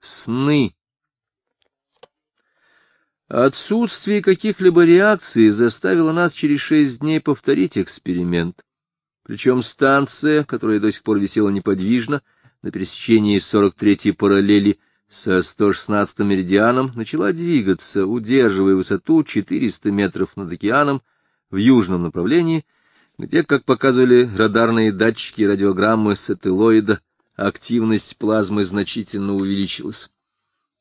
Сны. Отсутствие каких-либо реакций заставило нас через шесть дней повторить эксперимент. Причем станция, которая до сих пор висела неподвижно, на пересечении 43-й параллели со 116-м меридианом, начала двигаться, удерживая высоту 400 метров над океаном в южном направлении, где, как показывали радарные датчики радиограммы сателлоида, активность плазмы значительно увеличилась.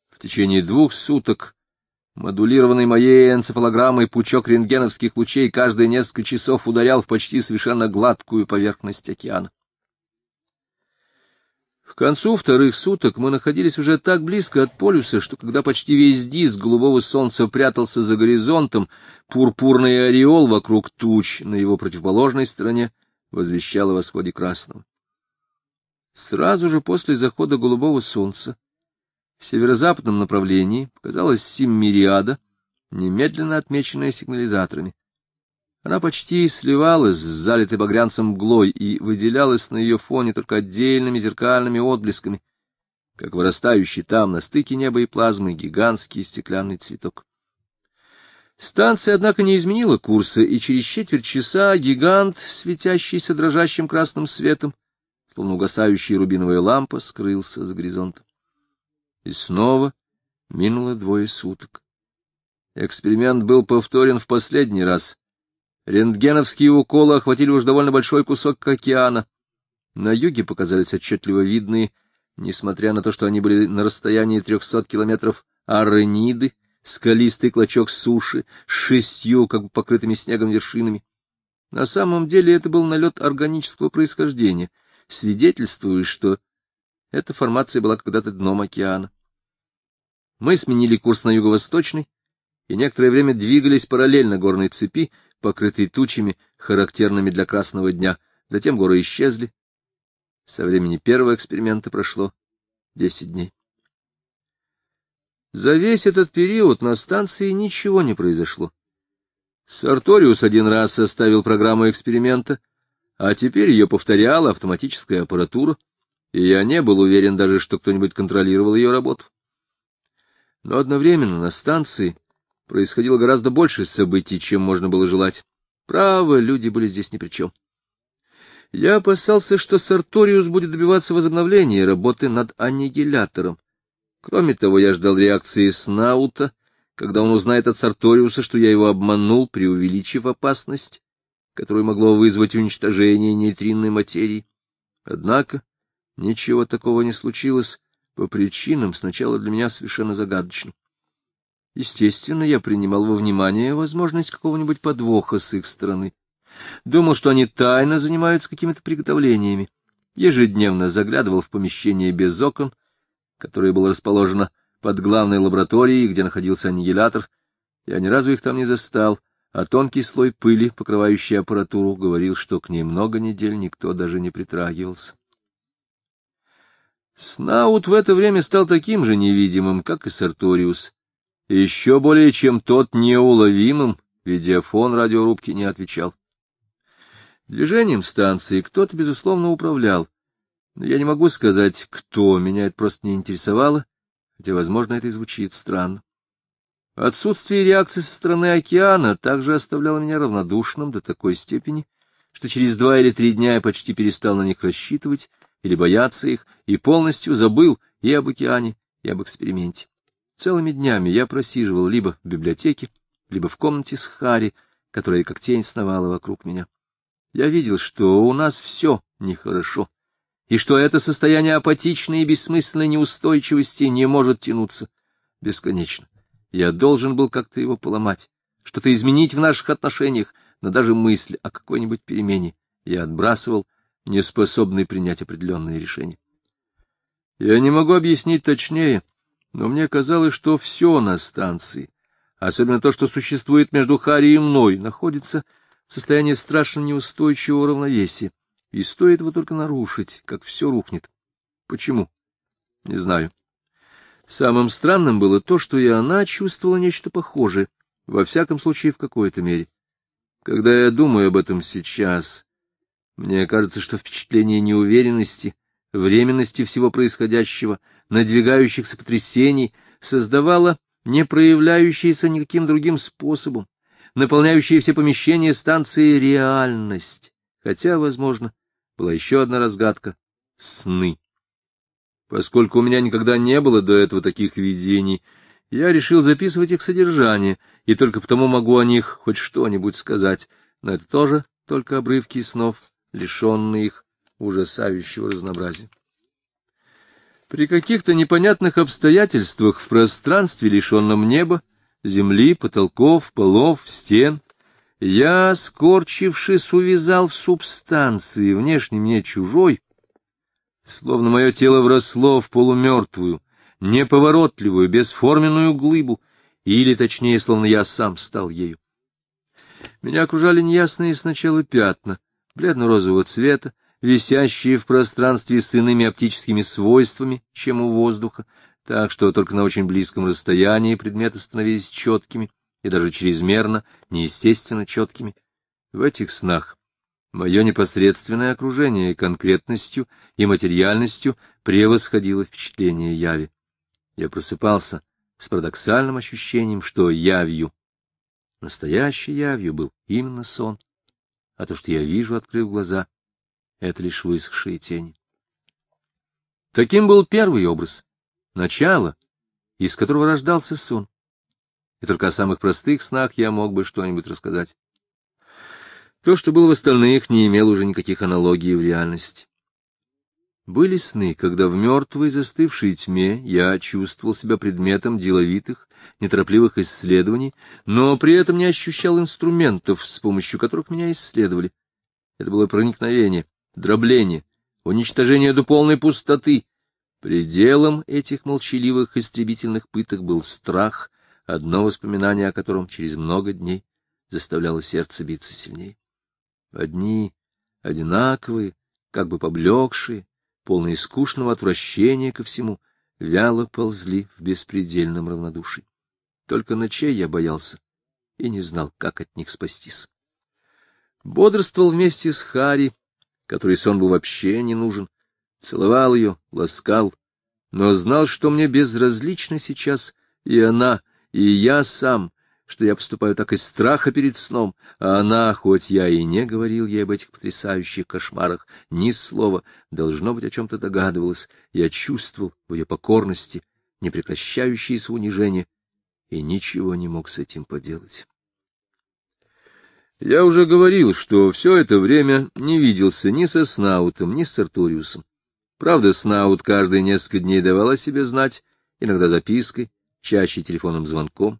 В течение двух суток модулированный моей энцефалограммой пучок рентгеновских лучей каждые несколько часов ударял в почти совершенно гладкую поверхность океана. К концу вторых суток мы находились уже так близко от полюса, что когда почти весь диск голубого солнца прятался за горизонтом, пурпурный ореол вокруг туч на его противоположной стороне возвещал о восходе красного. Сразу же после захода голубого солнца в северо-западном направлении показалась Симмириада, немедленно отмеченная сигнализаторами. Она почти сливалась с залитой багрянцем мглой и выделялась на ее фоне только отдельными зеркальными отблесками, как вырастающий там на стыке неба и плазмы гигантский стеклянный цветок. Станция, однако, не изменила курса, и через четверть часа гигант, светящийся дрожащим красным светом, словно угасающая рубиновая лампа, скрылся за горизонтом. И снова минуло двое суток. Эксперимент был повторен в последний раз, Рентгеновские уколы охватили уж довольно большой кусок океана. На юге показались отчетливо видные, несмотря на то, что они были на расстоянии трехсот километров, арениды, скалистый клочок суши с шестью, как бы покрытыми снегом вершинами. На самом деле это был налет органического происхождения, свидетельствуя, что эта формация была когда-то дном океана. Мы сменили курс на юго-восточный и некоторое время двигались параллельно горной цепи, покрытый тучами, характерными для красного дня. Затем горы исчезли. Со времени первого эксперимента прошло десять дней. За весь этот период на станции ничего не произошло. Сарториус один раз составил программу эксперимента, а теперь ее повторяла автоматическая аппаратура, и я не был уверен даже, что кто-нибудь контролировал ее работу. Но одновременно на станции происходило гораздо больше событий, чем можно было желать. Право, люди были здесь ни при чем. Я опасался, что Сарториус будет добиваться возобновления работы над аннигилятором. Кроме того, я ждал реакции Снаута, когда он узнает от Сарториуса, что я его обманул, преувеличив опасность, которую могло вызвать уничтожение нейтринной материи. Однако ничего такого не случилось по причинам, сначала для меня совершенно загадочным. Естественно, я принимал во внимание возможность какого-нибудь подвоха с их стороны. Думал, что они тайно занимаются какими-то приготовлениями. Ежедневно заглядывал в помещение без окон, которое было расположено под главной лабораторией, где находился аннигилятор. Я ни разу их там не застал, а тонкий слой пыли, покрывающий аппаратуру, говорил, что к ней много недель никто даже не притрагивался. Снаут в это время стал таким же невидимым, как и Сарториус еще более чем тот неуловимым, видеофон радиорубки не отвечал. Движением станции кто-то, безусловно, управлял. Но я не могу сказать, кто, меня это просто не интересовало, хотя, возможно, это и звучит странно. Отсутствие реакции со стороны океана также оставляло меня равнодушным до такой степени, что через два или три дня я почти перестал на них рассчитывать или бояться их, и полностью забыл и об океане, и об эксперименте. Целыми днями я просиживал либо в библиотеке, либо в комнате с Хари, которая как тень сновала вокруг меня. Я видел, что у нас все нехорошо, и что это состояние апатичной и бессмысленной неустойчивости не может тянуться бесконечно. Я должен был как-то его поломать, что-то изменить в наших отношениях, но даже мысль о какой-нибудь перемене я отбрасывал, неспособный принять определенные решения. Я не могу объяснить точнее, — но мне казалось, что все на станции, особенно то, что существует между Харри и мной, находится в состоянии страшно неустойчивого равновесия, и стоит его только нарушить, как все рухнет. Почему? Не знаю. Самым странным было то, что и она чувствовала нечто похожее, во всяком случае в какой-то мере. Когда я думаю об этом сейчас, мне кажется, что впечатление неуверенности, временности всего происходящего, надвигающихся потрясений, создавала не проявляющаяся никаким другим способом, наполняющая все помещения станции реальность, хотя, возможно, была еще одна разгадка — сны. Поскольку у меня никогда не было до этого таких видений, я решил записывать их содержание, и только потому могу о них хоть что-нибудь сказать, но это тоже только обрывки снов, лишенные их ужасающего разнообразия. При каких-то непонятных обстоятельствах в пространстве, лишенном неба, земли, потолков, полов, стен, я, скорчившись, увязал в субстанции, внешне мне чужой, словно мое тело вросло в полумертвую, неповоротливую, бесформенную глыбу, или, точнее, словно я сам стал ею. Меня окружали неясные сначала пятна, бледно-розового цвета, висящие в пространстве с иными оптическими свойствами, чем у воздуха, так что только на очень близком расстоянии предметы становились четкими и даже чрезмерно, неестественно четкими. В этих снах мое непосредственное окружение конкретностью и материальностью превосходило впечатление яви. Я просыпался с парадоксальным ощущением, что явью, настоящей явью был именно сон, а то, что я вижу, открыв глаза — это лишь высохшие тени. Таким был первый образ, начало, из которого рождался сон. И только о самых простых снах я мог бы что-нибудь рассказать. То, что было в остальных, не имело уже никаких аналогий в реальности. Были сны, когда в мертвой застывшей тьме я чувствовал себя предметом деловитых, неторопливых исследований, но при этом не ощущал инструментов, с помощью которых меня исследовали. Это было проникновение, дробление, уничтожение до полной пустоты. Пределом этих молчаливых истребительных пыток был страх, одно воспоминание о котором через много дней заставляло сердце биться сильнее. Одни одинаковые, как бы поблекшие, полные скучного отвращения ко всему, вяло ползли в беспредельном равнодушии. Только ночей я боялся и не знал, как от них спастись. Бодрствовал вместе с Хари, который сон был вообще не нужен, целовал ее, ласкал, но знал, что мне безразлично сейчас и она, и я сам, что я поступаю так из страха перед сном, а она, хоть я и не говорил ей об этих потрясающих кошмарах, ни слова, должно быть, о чем-то догадывалась, я чувствовал в ее покорности непрекращающееся унижение и ничего не мог с этим поделать. Я уже говорил, что все это время не виделся ни со Снаутом, ни с Арториусом. Правда, Снаут каждые несколько дней давал о себе знать, иногда запиской, чаще телефонным звонком.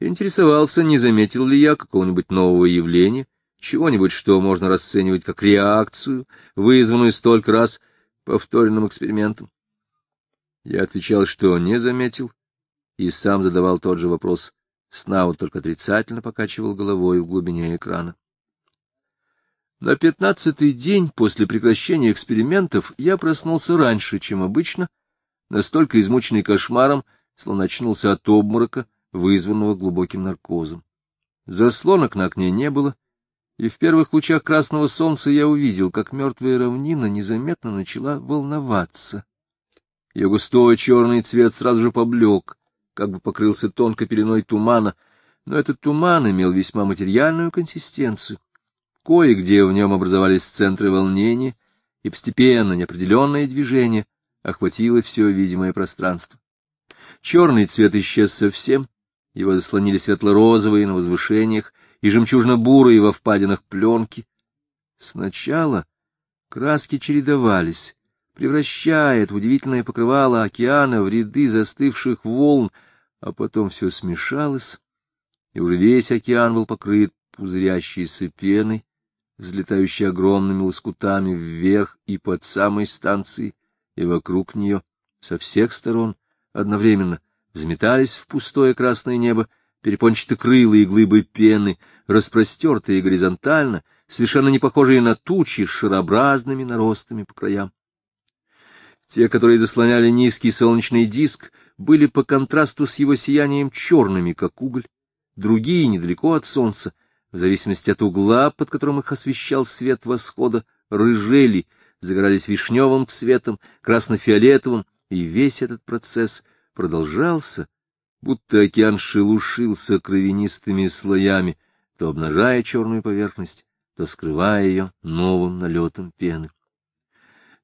Интересовался, не заметил ли я какого-нибудь нового явления, чего-нибудь, что можно расценивать как реакцию, вызванную столько раз повторенным экспериментом. Я отвечал, что не заметил, и сам задавал тот же вопрос. Снаут только отрицательно покачивал головой в глубине экрана. На пятнадцатый день после прекращения экспериментов я проснулся раньше, чем обычно, настолько измученный кошмаром, словно очнулся от обморока, вызванного глубоким наркозом. Заслонок на окне не было, и в первых лучах красного солнца я увидел, как мертвая равнина незаметно начала волноваться. Ее густой черный цвет сразу же поблек, как бы покрылся тонкой пеленой тумана, но этот туман имел весьма материальную консистенцию. Кое-где в нем образовались центры волнения, и постепенно неопределенное движение охватило все видимое пространство. Черный цвет исчез совсем, его заслонили светло-розовые на возвышениях и жемчужно-бурые во впадинах пленки. Сначала краски чередовались, превращая это удивительное покрывало океана в ряды застывших волн, а потом все смешалось, и уже весь океан был покрыт пузырящейся пеной, взлетающей огромными лоскутами вверх и под самой станцией, и вокруг нее, со всех сторон, одновременно, взметались в пустое красное небо перепончато-крылые глыбы пены, распростертые горизонтально, совершенно не похожие на тучи с шарообразными наростами по краям. Те, которые заслоняли низкий солнечный диск, были по контрасту с его сиянием черными, как уголь, другие недалеко от солнца, в зависимости от угла, под которым их освещал свет восхода, рыжели, загорались вишневым цветом, красно-фиолетовым, и весь этот процесс продолжался, будто океан шелушился кровянистыми слоями, то обнажая черную поверхность, то скрывая ее новым налетом пены.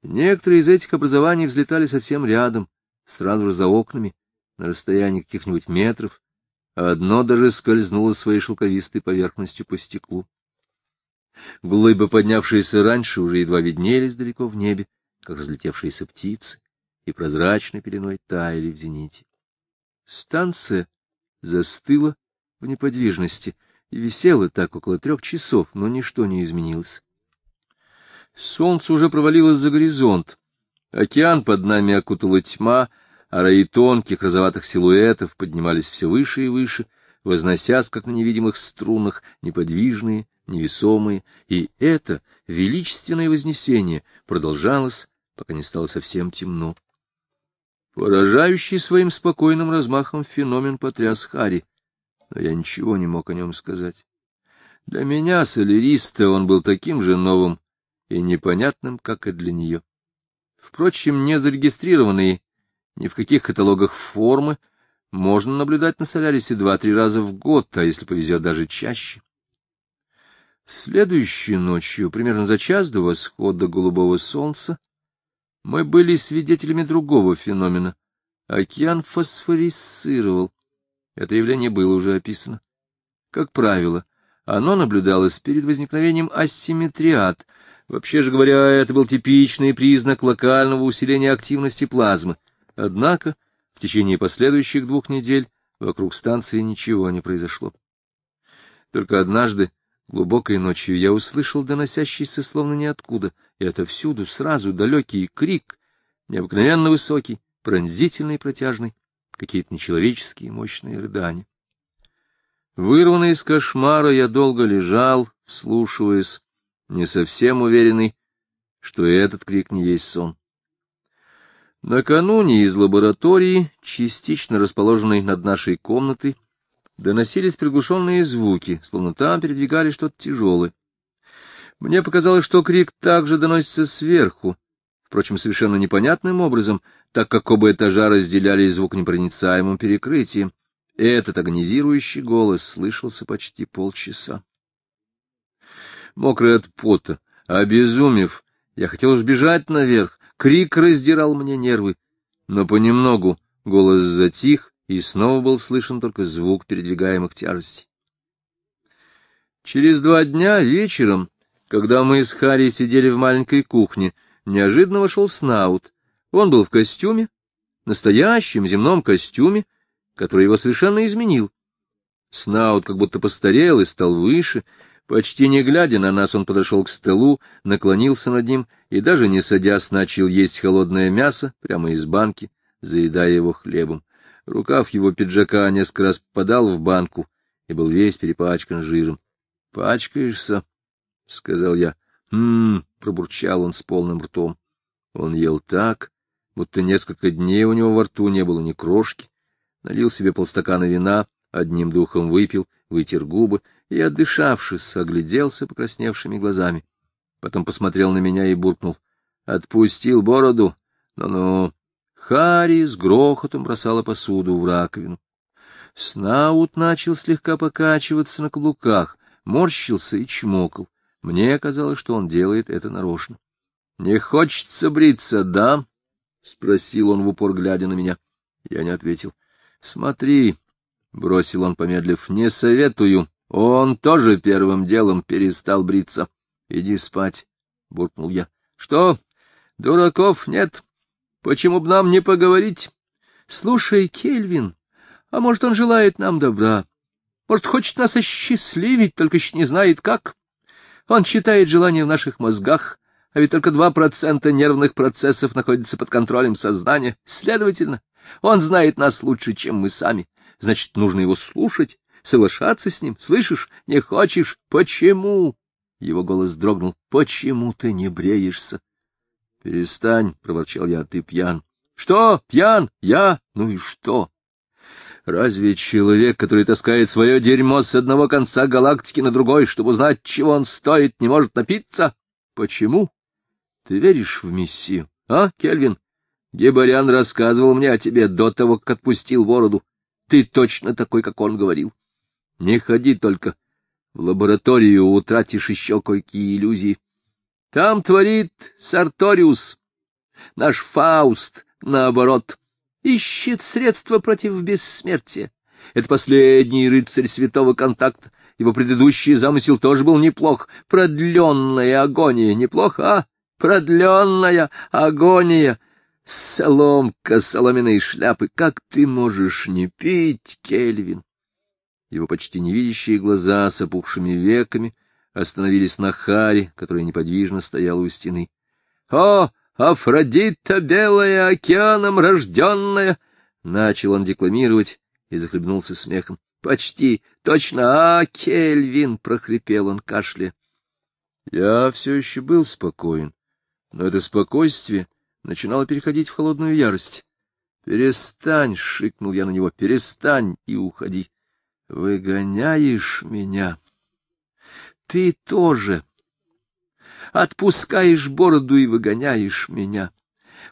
Некоторые из этих образований взлетали совсем рядом, сразу же за окнами, на расстоянии каких-нибудь метров, а одно даже скользнуло своей шелковистой поверхностью по стеклу. Глыбы, поднявшиеся раньше, уже едва виднелись далеко в небе, как разлетевшиеся птицы, и прозрачной пеленой таяли в зените. Станция застыла в неподвижности и висела так около трех часов, но ничто не изменилось. Солнце уже провалилось за горизонт. Океан под нами окутала тьма, а раи тонких розоватых силуэтов поднимались все выше и выше, возносясь, как на невидимых струнах, неподвижные, невесомые, и это величественное вознесение продолжалось, пока не стало совсем темно. Поражающий своим спокойным размахом феномен потряс Хари, но я ничего не мог о нем сказать. Для меня, соляриста, он был таким же новым и непонятным, как и для нее. Впрочем, не зарегистрированные ни в каких каталогах формы можно наблюдать на Солярисе два-три раза в год, а если повезет, даже чаще. Следующей ночью, примерно за час до восхода голубого солнца, мы были свидетелями другого феномена. Океан фосфорисцировал. Это явление было уже описано. Как правило, оно наблюдалось перед возникновением асимметриат. Вообще же говоря, это был типичный признак локального усиления активности плазмы. Однако в течение последующих двух недель вокруг станции ничего не произошло. Только однажды Глубокой ночью я услышал доносящийся словно ниоткуда, и отовсюду сразу далекий крик, необыкновенно высокий, пронзительный и протяжный, какие-то нечеловеческие мощные рыдания. Вырванный из кошмара, я долго лежал, вслушиваясь, не совсем уверенный, что этот крик не есть сон. Накануне из лаборатории, частично расположенной над нашей комнатой, доносились приглушенные звуки, словно там передвигали что-то тяжелое. Мне показалось, что крик также доносится сверху, впрочем, совершенно непонятным образом, так как оба этажа разделяли звуконепроницаемым перекрытием. Этот агонизирующий голос слышался почти полчаса. Мокрый от пота, обезумев, я хотел сбежать наверх, крик раздирал мне нервы, но понемногу голос затих, и снова был слышен только звук передвигаемых тяжестей. Через два дня вечером, когда мы с Харри сидели в маленькой кухне, неожиданно вошел Снаут. Он был в костюме, настоящем земном костюме, который его совершенно изменил. Снаут как будто постарел и стал выше. Почти не глядя на нас, он подошел к столу, наклонился над ним и, даже не садясь, начал есть холодное мясо прямо из банки, заедая его хлебом. Рукав его пиджака несколько раз попадал в банку и был весь перепачкан жиром. — Пачкаешься? — сказал я. «М-м-м», пробурчал он с полным ртом. Он ел так, будто несколько дней у него во рту не было ни крошки. Налил себе полстакана вина, одним духом выпил, вытер губы и, отдышавшись, огляделся покрасневшими глазами. Потом посмотрел на меня и буркнул. — Отпустил бороду? Ну-ну, Харри с грохотом бросала посуду в раковину. Снаут начал слегка покачиваться на каблуках, морщился и чмокал. Мне казалось, что он делает это нарочно. — Не хочется бриться, да? — спросил он в упор, глядя на меня. Я не ответил. — Смотри, — бросил он, помедлив, — не советую. Он тоже первым делом перестал бриться. — Иди спать, — буркнул я. — Что? Дураков нет? Почему бы нам не поговорить? Слушай, Кельвин, а может, он желает нам добра? Может, хочет нас осчастливить, только еще не знает как? Он читает желания в наших мозгах, а ведь только два процента нервных процессов находятся под контролем сознания. Следовательно, он знает нас лучше, чем мы сами. Значит, нужно его слушать, соглашаться с ним. Слышишь? Не хочешь? Почему? Его голос дрогнул. Почему ты не бреешься? Перестань, — проворчал я, — ты пьян. — Что, пьян? Я? Ну и что? Разве человек, который таскает свое дерьмо с одного конца галактики на другой, чтобы узнать, чего он стоит, не может напиться? Почему? Ты веришь в миссию, а, Кельвин? Гебарян рассказывал мне о тебе до того, как отпустил бороду. Ты точно такой, как он говорил. Не ходи только. В лабораторию утратишь еще кое-какие иллюзии. Там творит Сарториус, наш Фауст, наоборот, ищет средства против бессмертия. Это последний рыцарь святого контакта. Его предыдущий замысел тоже был неплох. Продленная агония. Неплохо, а? Продленная агония. Соломка соломенной шляпы. Как ты можешь не пить, Кельвин? Его почти невидящие глаза с опухшими веками остановились на Харе, которая неподвижно стояла у стены. — О, Афродита белая, океаном рожденная! — начал он декламировать и захлебнулся смехом. — Почти точно, а, Кельвин! — прохрипел он кашля. Я все еще был спокоен, но это спокойствие начинало переходить в холодную ярость. «Перестань!» — шикнул я на него. «Перестань и уходи!» «Выгоняешь меня!» «Ты тоже!» «Отпускаешь бороду и выгоняешь меня!»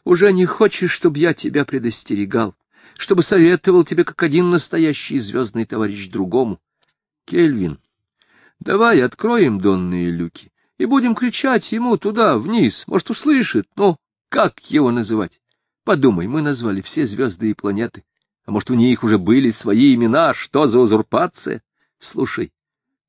«Уже не хочешь, чтобы я тебя предостерегал, чтобы советовал тебе как один настоящий звездный товарищ другому?» «Кельвин, давай откроем донные люки и будем кричать ему туда, вниз, может, услышит, но как его называть? Подумай, мы назвали все звезды и планеты. А может, у них уже были свои имена? Что за узурпация? Слушай,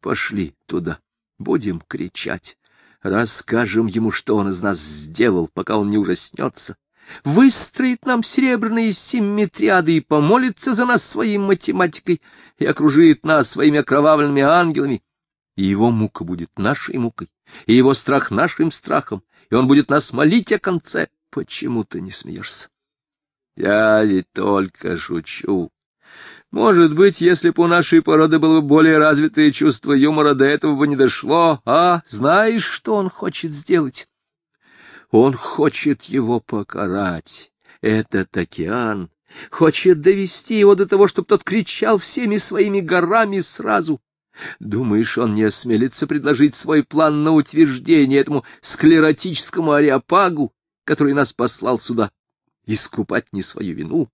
пошли туда. Будем кричать. Расскажем ему, что он из нас сделал, пока он не ужаснется. Выстроит нам серебряные симметриады и помолится за нас своей математикой и окружит нас своими окровавленными ангелами. И его мука будет нашей мукой, и его страх нашим страхом, и он будет нас молить о конце. Почему ты не смеешься? Я ведь только шучу. Может быть, если бы у нашей породы было бы более развитое чувство юмора, до этого бы не дошло. А знаешь, что он хочет сделать? Он хочет его покарать. Этот океан хочет довести его до того, чтобы тот кричал всеми своими горами сразу. Думаешь, он не осмелится предложить свой план на утверждение этому склеротическому ариапагу, который нас послал сюда, искупать не свою вину?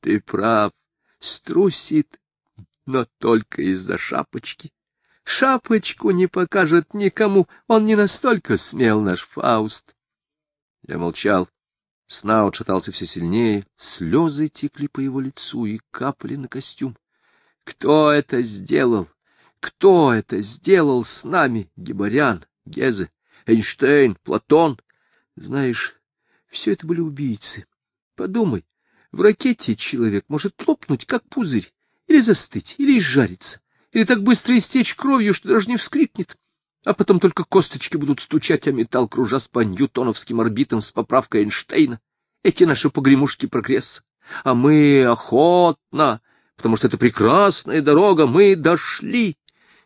Ты прав, струсит, но только из-за шапочки. Шапочку не покажет никому, он не настолько смел, наш Фауст. Я молчал. Снаут шатался все сильнее, слезы текли по его лицу и капали на костюм. Кто это сделал? Кто это сделал с нами, Гебарян, Гезе, Эйнштейн, Платон? Знаешь, все это были убийцы. Подумай, в ракете человек может лопнуть, как пузырь, или застыть, или изжариться, или так быстро истечь кровью, что даже не вскрикнет, а потом только косточки будут стучать, а металл кружась по ньютоновским орбитам с поправкой Эйнштейна. Эти наши погремушки прогресса. А мы охотно, потому что это прекрасная дорога, мы дошли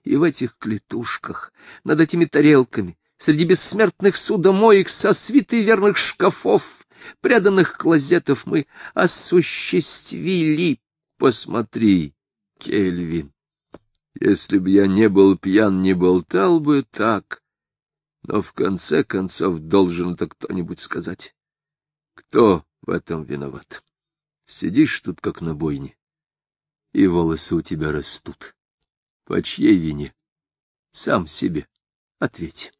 и в этих клетушках, над этими тарелками, среди бессмертных судомоек со свитой верных шкафов, пряданных клозетов мы осуществили. Посмотри, Кельвин, если б я не был пьян, не болтал бы так, но в конце концов должен это кто-нибудь сказать. Кто в этом виноват? Сидишь тут, как на бойне, и волосы у тебя растут. По чьей вине? Сам себе ответь.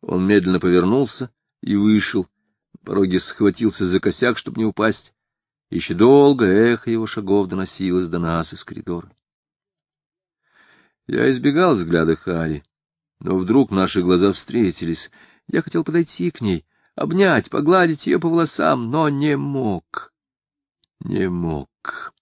Он медленно повернулся и вышел. Пороге схватился за косяк, чтобы не упасть. Еще долго эхо его шагов доносилось до нас из коридора. Я избегал взгляда Хари, но вдруг наши глаза встретились. Я хотел подойти к ней, обнять, погладить ее по волосам, но не мог. Не мог.